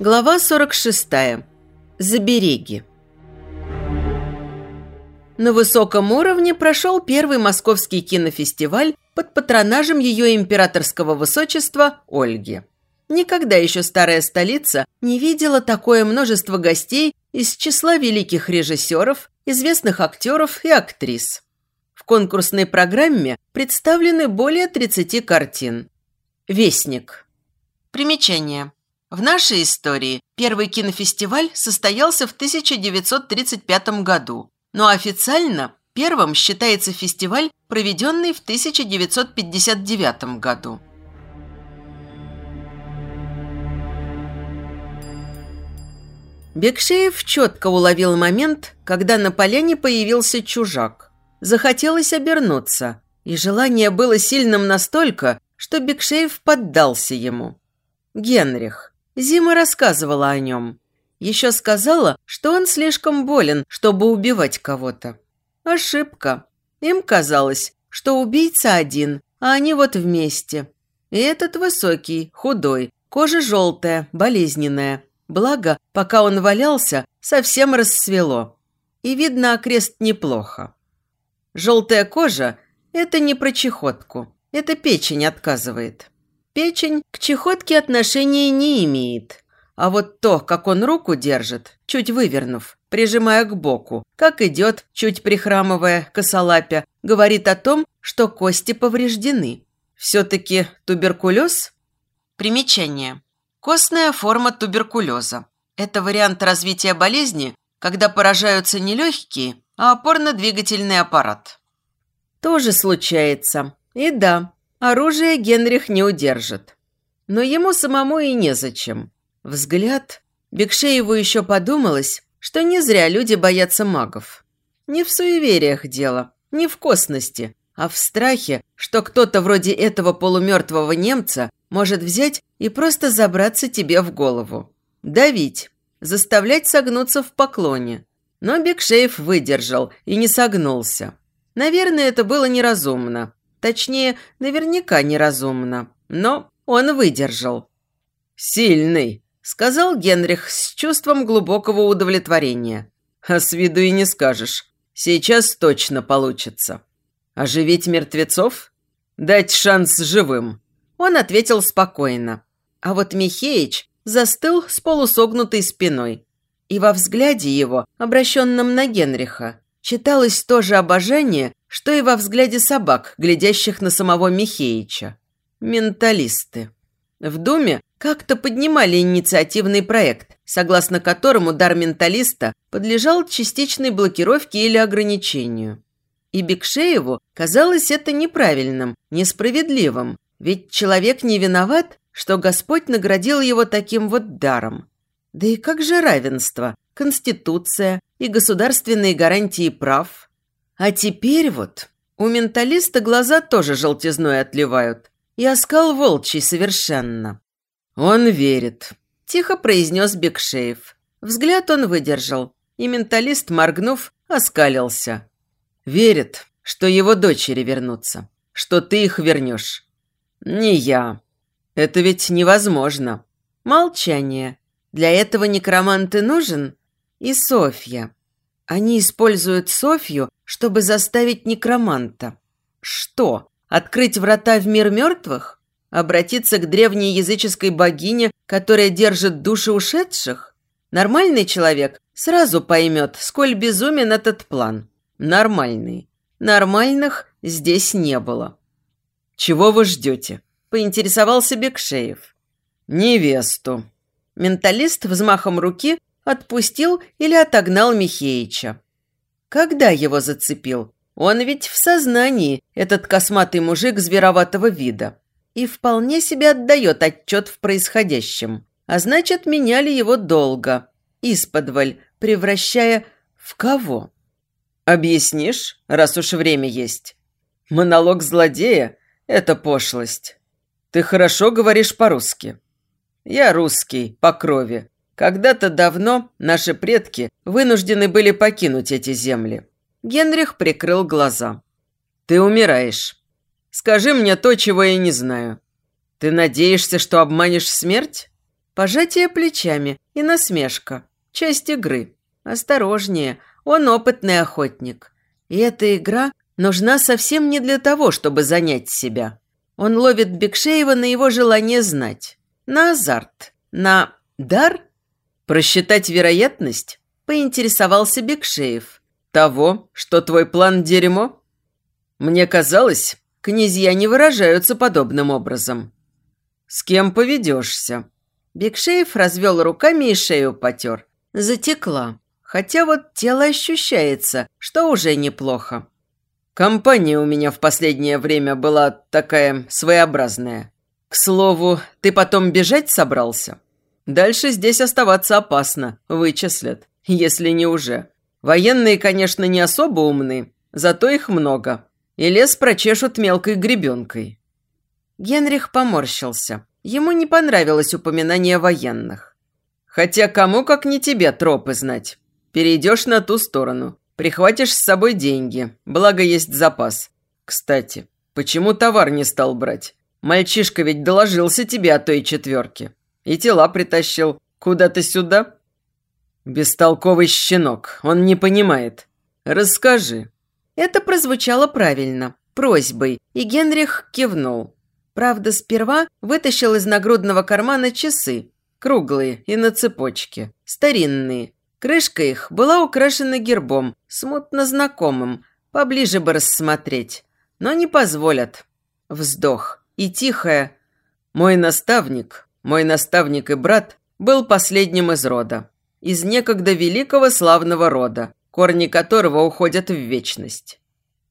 Глава 46. Забереги. На высоком уровне прошел первый московский кинофестиваль под патронажем ее императорского высочества Ольги. Никогда еще старая столица не видела такое множество гостей из числа великих режиссеров, известных актеров и актрис. В конкурсной программе представлены более 30 картин. Вестник. Примечание. В нашей истории первый кинофестиваль состоялся в 1935 году, но официально первым считается фестиваль, проведенный в 1959 году. Бекшеев четко уловил момент, когда на поляне появился чужак. Захотелось обернуться, и желание было сильным настолько, что Бекшеев поддался ему. Генрих. Зима рассказывала о нем. Еще сказала, что он слишком болен, чтобы убивать кого-то. Ошибка. Им казалось, что убийца один, а они вот вместе. И этот высокий, худой, кожа желтая, болезненная. Благо, пока он валялся, совсем рассвело. И видно окрест неплохо. Желтая кожа – это не про чехотку. Это печень отказывает. Печень к чехотке отношения не имеет. А вот то, как он руку держит, чуть вывернув, прижимая к боку, как идет, чуть прихрамывая, косолапя, говорит о том, что кости повреждены. Все-таки туберкулез? Примечание. Костная форма туберкулеза. Это вариант развития болезни, когда поражаются не легкие, а опорно-двигательный аппарат. Тоже случается. И да, Оружие Генрих не удержит. Но ему самому и незачем. Взгляд... Бекшееву еще подумалось, что не зря люди боятся магов. Не в суевериях дело, не в косности, а в страхе, что кто-то вроде этого полумертвого немца может взять и просто забраться тебе в голову. Давить, заставлять согнуться в поклоне. Но Бекшеев выдержал и не согнулся. Наверное, это было неразумно. Точнее, наверняка неразумно. Но он выдержал. «Сильный», – сказал Генрих с чувством глубокого удовлетворения. «А с виду и не скажешь. Сейчас точно получится. Оживить мертвецов? Дать шанс живым?» Он ответил спокойно. А вот Михеич застыл с полусогнутой спиной. И во взгляде его, обращенном на Генриха, читалось то же обожание, что и во взгляде собак, глядящих на самого Михеича. Менталисты. В Думе как-то поднимали инициативный проект, согласно которому дар менталиста подлежал частичной блокировке или ограничению. И Бекшееву казалось это неправильным, несправедливым, ведь человек не виноват, что Господь наградил его таким вот даром. Да и как же равенство, конституция и государственные гарантии прав – а теперь вот у менталиста глаза тоже желтизной отливают. И оскал волчий совершенно. «Он верит», – тихо произнес Бекшеев. Взгляд он выдержал, и менталист, моргнув, оскалился. «Верит, что его дочери вернутся, что ты их вернешь». «Не я. Это ведь невозможно». Молчание. Для этого некромант и нужен? И Софья. Они используют Софью, чтобы заставить некроманта. Что? Открыть врата в мир мертвых? Обратиться к древней языческой богине, которая держит души ушедших? Нормальный человек сразу поймет, сколь безумен этот план. Нормальный. Нормальных здесь не было. «Чего вы ждете?» – поинтересовался Бекшеев. «Невесту». Менталист взмахом руки отпустил или отогнал Михеича. Когда его зацепил? Он ведь в сознании, этот косматый мужик звероватого вида. И вполне себе отдает отчет в происходящем. А значит, меняли его долго. Исподволь, превращая в кого? Объяснишь, раз уж время есть? Монолог злодея – это пошлость. Ты хорошо говоришь по-русски. Я русский, по крови. Когда-то давно наши предки вынуждены были покинуть эти земли. Генрих прикрыл глаза. Ты умираешь. Скажи мне то, чего я не знаю. Ты надеешься, что обманешь смерть? Пожатие плечами и насмешка. Часть игры. Осторожнее, он опытный охотник. И эта игра нужна совсем не для того, чтобы занять себя. Он ловит Бекшеева на его желание знать. На азарт. На дар? Просчитать вероятность? Поинтересовался Бекшеев. Того, что твой план дерьмо? Мне казалось, князья не выражаются подобным образом. С кем поведешься? Бекшеев развел руками и шею потер. Затекла. Хотя вот тело ощущается, что уже неплохо. Компания у меня в последнее время была такая своеобразная. К слову, ты потом бежать собрался? Дальше здесь оставаться опасно, вычислят, если не уже. Военные, конечно, не особо умны, зато их много. И лес прочешут мелкой гребенкой. Генрих поморщился. Ему не понравилось упоминание военных. Хотя кому, как не тебе, тропы знать. Перейдешь на ту сторону. Прихватишь с собой деньги, благо есть запас. Кстати, почему товар не стал брать? Мальчишка ведь доложился тебе о той четверке. И тела притащил. Куда-то сюда? Бестолковый щенок, он не понимает. Расскажи. Это прозвучало правильно, просьбой, и Генрих кивнул. Правда, сперва вытащил из нагрудного кармана часы, круглые и на цепочке, старинные, Крышка их была украшена гербом, смутно знакомым, поближе бы рассмотреть. Но не позволят. Вздох. И тихое «Мой наставник, мой наставник и брат был последним из рода. Из некогда великого славного рода, корни которого уходят в вечность».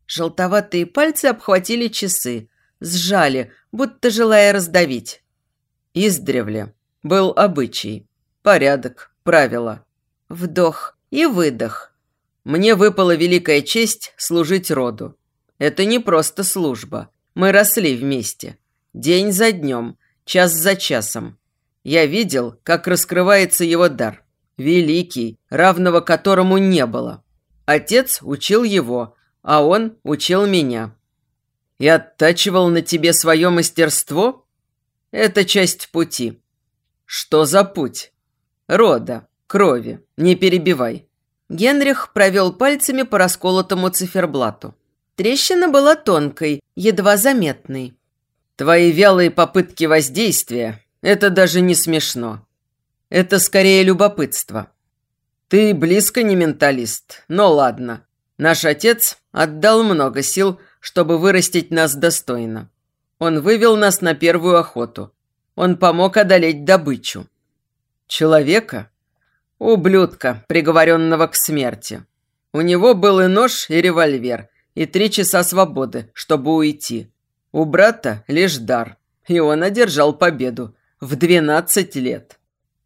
Желтоватые пальцы обхватили часы, сжали, будто желая раздавить. Издревле был обычай, порядок, правила – Вдох и выдох. Мне выпала великая честь служить роду. Это не просто служба. Мы росли вместе. День за днем, час за часом. Я видел, как раскрывается его дар. Великий, равного которому не было. Отец учил его, а он учил меня. И оттачивал на тебе свое мастерство? Это часть пути. Что за путь? Рода. Крови. Не перебивай. Генрих провел пальцами по расколотому циферблату. Трещина была тонкой, едва заметной. Твои вялые попытки воздействия – это даже не смешно. Это скорее любопытство. Ты близко не менталист, но ладно. Наш отец отдал много сил, чтобы вырастить нас достойно. Он вывел нас на первую охоту. Он помог одолеть добычу. Человека Ублюдка, приговоренного к смерти. У него был и нож, и револьвер, и три часа свободы, чтобы уйти. У брата лишь дар, и он одержал победу в двенадцать лет.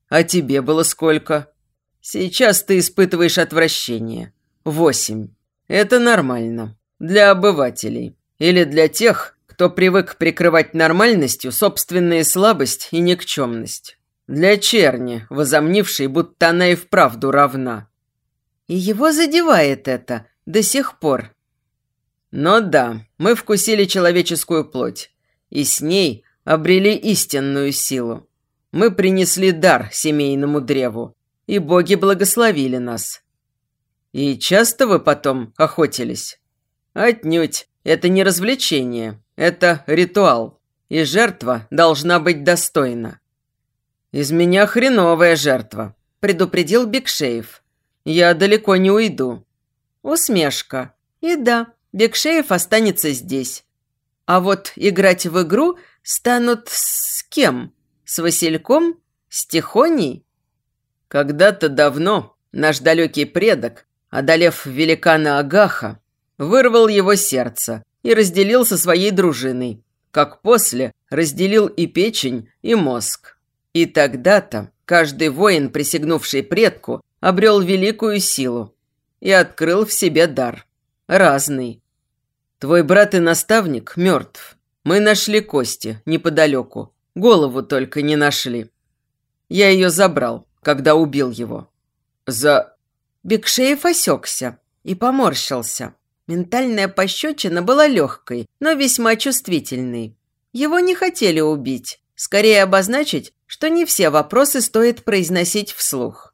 А тебе было сколько? Сейчас ты испытываешь отвращение. Восемь. Это нормально. Для обывателей. Или для тех, кто привык прикрывать нормальностью собственные слабость и никчемность. Для черни, возомнившей, будто она и вправду равна. И его задевает это до сих пор. Но да, мы вкусили человеческую плоть, и с ней обрели истинную силу. Мы принесли дар семейному древу, и боги благословили нас. И часто вы потом охотились? Отнюдь, это не развлечение, это ритуал, и жертва должна быть достойна. «Из меня хреновая жертва», – предупредил Бекшеев. «Я далеко не уйду». Усмешка. И да, Бекшеев останется здесь. А вот играть в игру станут с кем? С Васильком? С Тихоней? Когда-то давно наш далекий предок, одолев великана Агаха, вырвал его сердце и разделил со своей дружиной, как после разделил и печень, и мозг. И тогда-то каждый воин, присягнувший предку, обрел великую силу и открыл в себе дар. Разный. Твой брат и наставник мертв. Мы нашли кости неподалеку. Голову только не нашли. Я ее забрал, когда убил его. За... Бекшеев осекся и поморщился. Ментальная пощечина была легкой, но весьма чувствительной. Его не хотели убить, скорее обозначить, что не все вопросы стоит произносить вслух.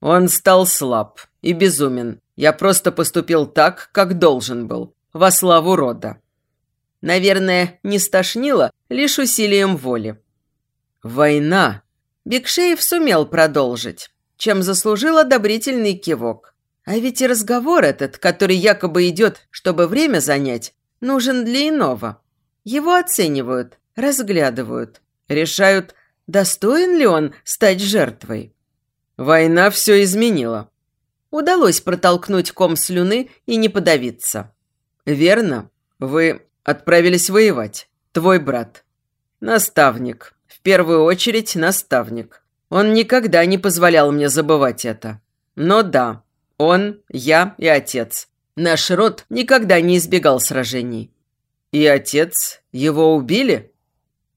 Он стал слаб и безумен. Я просто поступил так, как должен был, во славу рода. Наверное, не стошнило лишь усилием воли. Война. Бекшеев сумел продолжить, чем заслужил одобрительный кивок. А ведь и разговор этот, который якобы идет, чтобы время занять, нужен для иного. Его оценивают, разглядывают, решают, достоин ли он стать жертвой. Война все изменила. Удалось протолкнуть ком слюны и не подавиться. Верно, вы отправились воевать. Твой брат. Наставник. В первую очередь наставник. Он никогда не позволял мне забывать это. Но да, он, я и отец. Наш род никогда не избегал сражений. И отец? Его убили?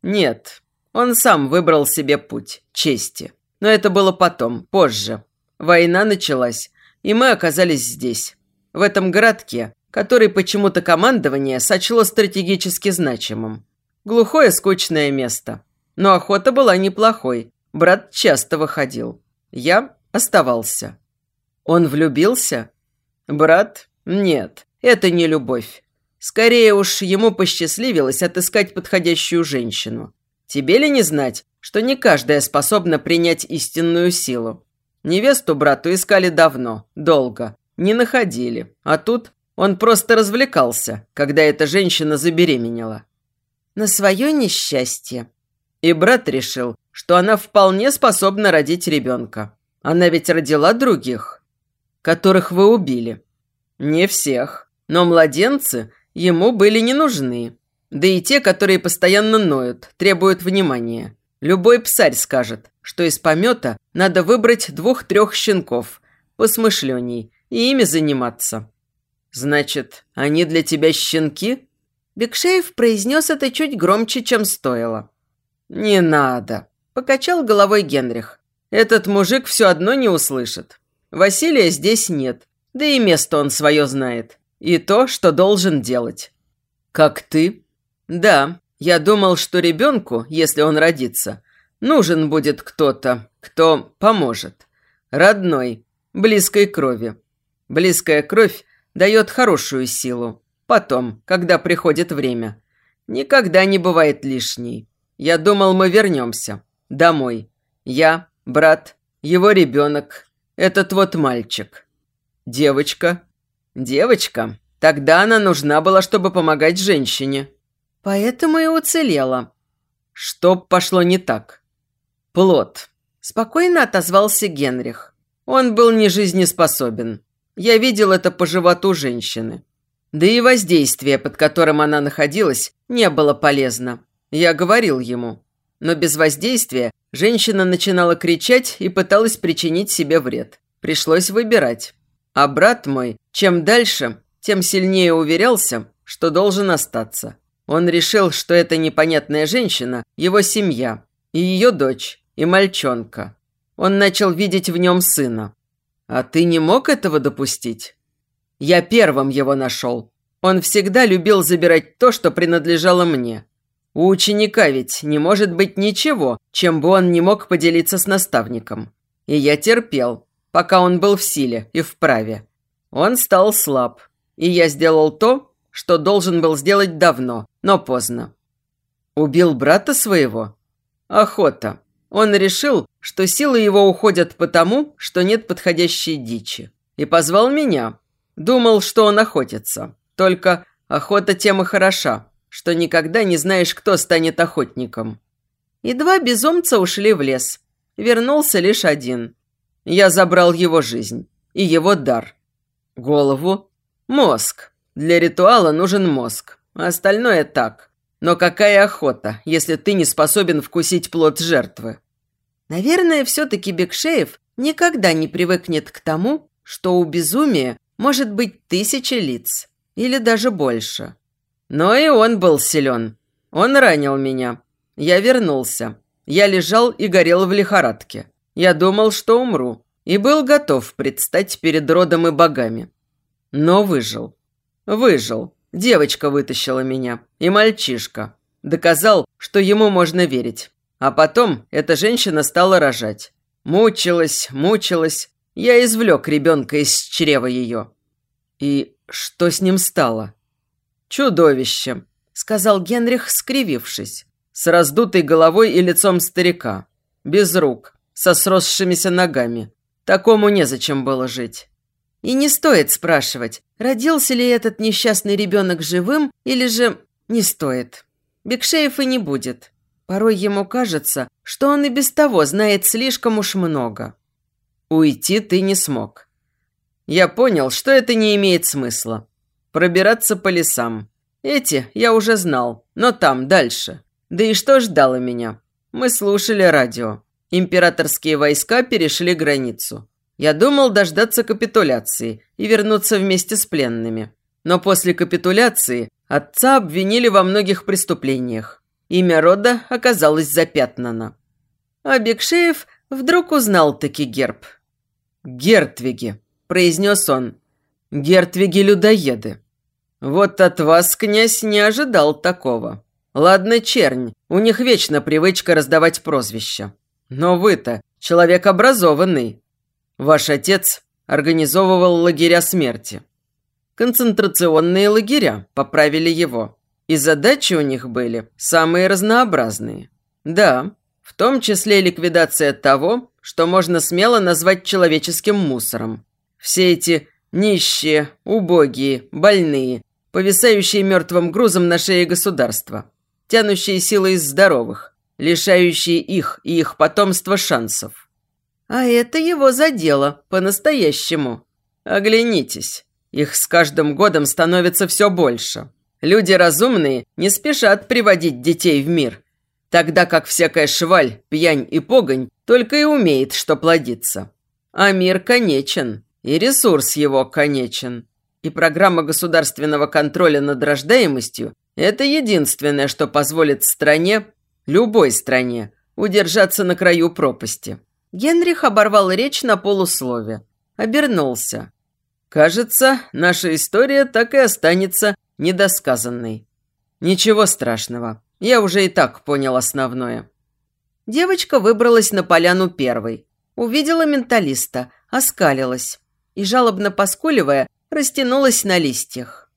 Нет, он сам выбрал себе путь чести. Но это было потом, позже. Война началась, и мы оказались здесь, в этом городке, который почему-то командование сочло стратегически значимым. Глухое, скучное место. Но охота была неплохой. Брат часто выходил. Я оставался. Он влюбился? Брат? Нет, это не любовь. Скорее уж, ему посчастливилось отыскать подходящую женщину. Тебе ли не знать, что не каждая способна принять истинную силу? Невесту брату искали давно, долго, не находили. А тут он просто развлекался, когда эта женщина забеременела. На свое несчастье. И брат решил, что она вполне способна родить ребенка. Она ведь родила других, которых вы убили. Не всех, но младенцы ему были не нужны. Да и те, которые постоянно ноют, требуют внимания. Любой псарь скажет, что из помета надо выбрать двух-трех щенков, посмышленней, и ими заниматься. Значит, они для тебя щенки? Бекшеев произнес это чуть громче, чем стоило. «Не надо», – покачал головой Генрих. «Этот мужик все одно не услышит. Василия здесь нет, да и место он свое знает. И то, что должен делать. Как ты? Да, я думал, что ребенку, если он родится, нужен будет кто-то, кто поможет. Родной, близкой крови. Близкая кровь дает хорошую силу. Потом, когда приходит время. Никогда не бывает лишней. Я думал, мы вернемся. Домой. Я, брат, его ребенок, этот вот мальчик. Девочка. Девочка. Тогда она нужна была, чтобы помогать женщине. Поэтому и уцелела. Что пошло не так? Плод. Спокойно отозвался Генрих. Он был не жизнеспособен. Я видел это по животу женщины. Да и воздействие, под которым она находилась, не было полезно. Я говорил ему. Но без воздействия женщина начинала кричать и пыталась причинить себе вред. Пришлось выбирать. А брат мой, чем дальше, тем сильнее уверялся, что должен остаться. Он решил, что эта непонятная женщина – его семья, и ее дочь, и мальчонка. Он начал видеть в нем сына. А ты не мог этого допустить? Я первым его нашел. Он всегда любил забирать то, что принадлежало мне. У ученика ведь не может быть ничего, чем бы он не мог поделиться с наставником. И я терпел, пока он был в силе и в праве. Он стал слаб, и я сделал то, что должен был сделать давно, но поздно. Убил брата своего? Охота. Он решил, что силы его уходят потому, что нет подходящей дичи. И позвал меня. Думал, что он охотится. Только охота тем и хороша, что никогда не знаешь, кто станет охотником. И два безумца ушли в лес. Вернулся лишь один. Я забрал его жизнь и его дар. Голову? Мозг. Для ритуала нужен мозг. Остальное так. Но какая охота, если ты не способен вкусить плод жертвы? Наверное, все-таки Бекшеев никогда не привыкнет к тому, что у безумия может быть тысяча лиц. Или даже больше. Но и он был силен. Он ранил меня. Я вернулся. Я лежал и горел в лихорадке. Я думал, что умру. И был готов предстать перед родом и богами. Но выжил. Выжил. Девочка вытащила меня. И мальчишка. Доказал, что ему можно верить. А потом эта женщина стала рожать. Мучилась, мучилась. Я извлек ребенка из чрева ее. И что с ним стало? Чудовищем, сказал Генрих, скривившись. С раздутой головой и лицом старика. Без рук, со сросшимися ногами. Такому незачем было жить. И не стоит спрашивать, родился ли этот несчастный ребенок живым или же не стоит. Бекшеев и не будет. Порой ему кажется, что он и без того знает слишком уж много. Уйти ты не смог. Я понял, что это не имеет смысла. Пробираться по лесам. Эти я уже знал, но там, дальше. Да и что ждало меня? Мы слушали радио. Императорские войска перешли границу. Я думал дождаться капитуляции и вернуться вместе с пленными. Но после капитуляции отца обвинили во многих преступлениях. Имя рода оказалось запятнано. А Бекшеев вдруг узнал таки герб. «Гертвиги», – произнес он. «Гертвиги-людоеды». Вот от вас, князь, не ожидал такого. Ладно, чернь, у них вечно привычка раздавать прозвища. Но вы-то человек образованный. Ваш отец организовывал лагеря смерти. Концентрационные лагеря, поправили его. И задачи у них были самые разнообразные. Да, в том числе ликвидация того, что можно смело назвать человеческим мусором. Все эти нищие, убогие, больные, повисающие мертвым грузом на шее государства тянущие силы из здоровых, лишающие их и их потомства шансов. А это его задело по-настоящему. Оглянитесь, их с каждым годом становится все больше. Люди разумные не спешат приводить детей в мир, тогда как всякая шваль, пьянь и погонь только и умеет, что плодиться. А мир конечен, и ресурс его конечен. И программа государственного контроля над рождаемостью это единственное, что позволит стране, любой стране, удержаться на краю пропасти. Генрих оборвал речь на полуслове. Обернулся. Кажется, наша история так и останется недосказанной. Ничего страшного. Я уже и так понял основное. Девочка выбралась на поляну первой. Увидела менталиста, оскалилась и, жалобно поскуливая, растянулась на листьях.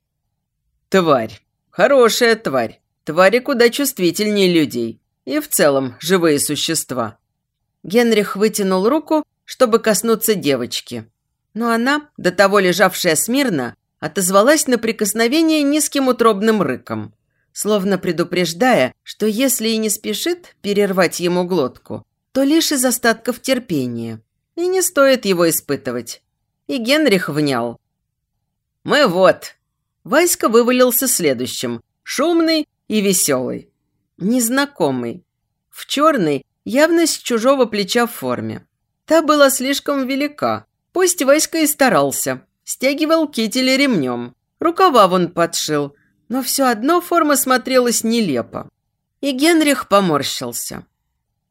«Тварь!» Хорошая тварь. Твари куда чувствительнее людей. И в целом живые существа. Генрих вытянул руку, чтобы коснуться девочки. Но она, до того лежавшая смирно, отозвалась на прикосновение низким утробным рыком, словно предупреждая, что если и не спешит перервать ему глотку, то лишь из остатков терпения. И не стоит его испытывать. И Генрих внял. «Мы вот, Васька вывалился следующим, шумный и веселый. Незнакомый. В черной, явно с чужого плеча в форме. Та была слишком велика. Пусть Васька и старался. Стягивал китель ремнем. Рукава вон подшил. Но все одно форма смотрелась нелепо. И Генрих поморщился.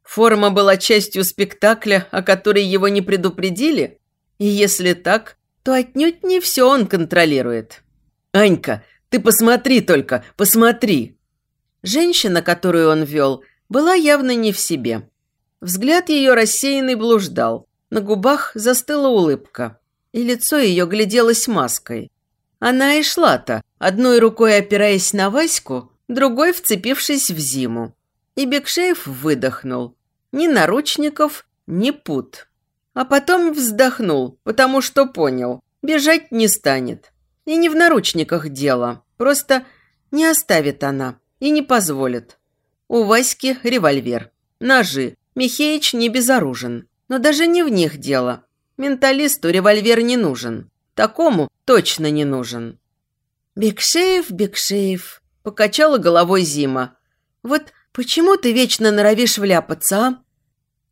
Форма была частью спектакля, о которой его не предупредили? И если так, то отнюдь не все он контролирует. «Анька, ты посмотри только, посмотри!» Женщина, которую он вел, была явно не в себе. Взгляд ее рассеянный блуждал. На губах застыла улыбка. И лицо ее гляделось маской. Она и шла-то, одной рукой опираясь на Ваську, другой вцепившись в зиму. И Бекшеев выдохнул. Ни наручников, ни пут. А потом вздохнул, потому что понял, бежать не станет. И не в наручниках дело. Просто не оставит она и не позволит. У Васьки револьвер, ножи. Михеич не безоружен. Но даже не в них дело. Менталисту револьвер не нужен. Такому точно не нужен. «Бекшеев, Бекшеев», – покачала головой Зима. «Вот почему ты вечно норовишь вляпаться, а?»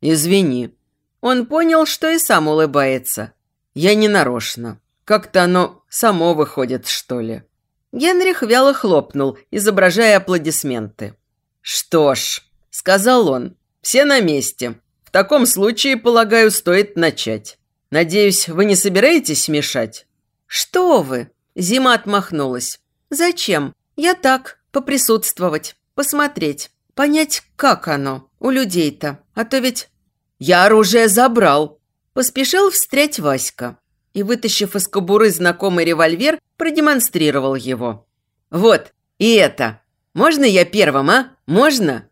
«Извини». Он понял, что и сам улыбается. «Я не нарочно. Как-то оно само выходит, что ли». Генрих вяло хлопнул, изображая аплодисменты. «Что ж», — сказал он, — «все на месте. В таком случае, полагаю, стоит начать. Надеюсь, вы не собираетесь мешать?» «Что вы?» – Зима отмахнулась. «Зачем? Я так, поприсутствовать, посмотреть, понять, как оно – у людей-то, а то ведь...» «Я оружие забрал!» Поспешил встрять Васька и, вытащив из кобуры знакомый револьвер, продемонстрировал его. «Вот, и это. Можно я первым, а? Можно?»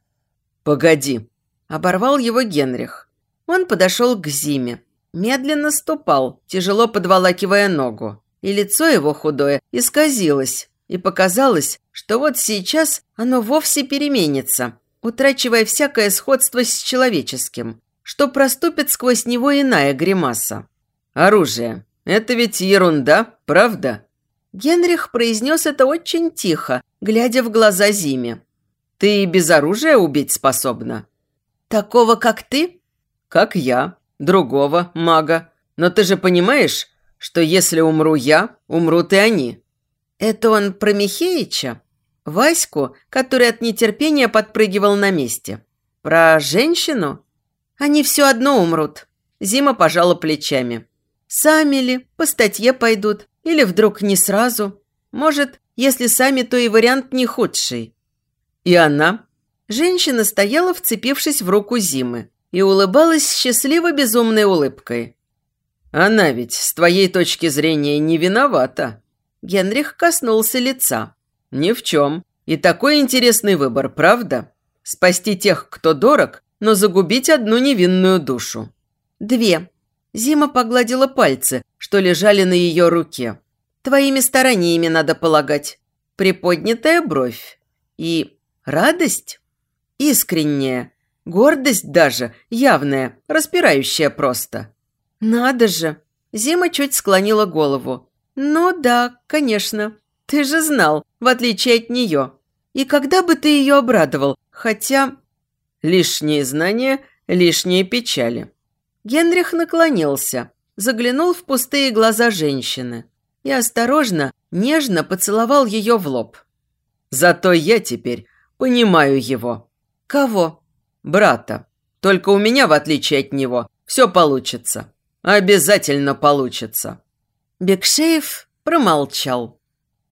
«Погоди», – оборвал его Генрих. Он подошел к Зиме, медленно ступал, тяжело подволакивая ногу, и лицо его худое исказилось, и показалось, что вот сейчас оно вовсе переменится, утрачивая всякое сходство с человеческим, что проступит сквозь него иная гримаса. «Оружие. Это ведь ерунда, правда?» Генрих произнес это очень тихо, глядя в глаза Зиме. «Ты и без оружия убить способна?» «Такого, как ты?» «Как я. Другого мага. Но ты же понимаешь, что если умру я, умрут и они». «Это он про Михеича?» Ваську, который от нетерпения подпрыгивал на месте. «Про женщину?» «Они все одно умрут». Зима пожала плечами. «Сами ли? По статье пойдут? Или вдруг не сразу? Может, если сами, то и вариант не худший». «И она?» Женщина стояла, вцепившись в руку Зимы, и улыбалась счастливо безумной улыбкой. «Она ведь, с твоей точки зрения, не виновата». Генрих коснулся лица. «Ни в чем. И такой интересный выбор, правда? Спасти тех, кто дорог, но загубить одну невинную душу». «Две». Зима погладила пальцы, что лежали на ее руке. «Твоими стараниями надо полагать. Приподнятая бровь. И радость? Искренняя. Гордость даже, явная, распирающая просто». «Надо же!» Зима чуть склонила голову. «Ну да, конечно. Ты же знал, в отличие от нее. И когда бы ты ее обрадовал? Хотя...» «Лишние знания, лишние печали». Генрих наклонился, заглянул в пустые глаза женщины и осторожно, нежно поцеловал ее в лоб. «Зато я теперь понимаю его». «Кого?» «Брата. Только у меня, в отличие от него, все получится. Обязательно получится». Бекшеев промолчал.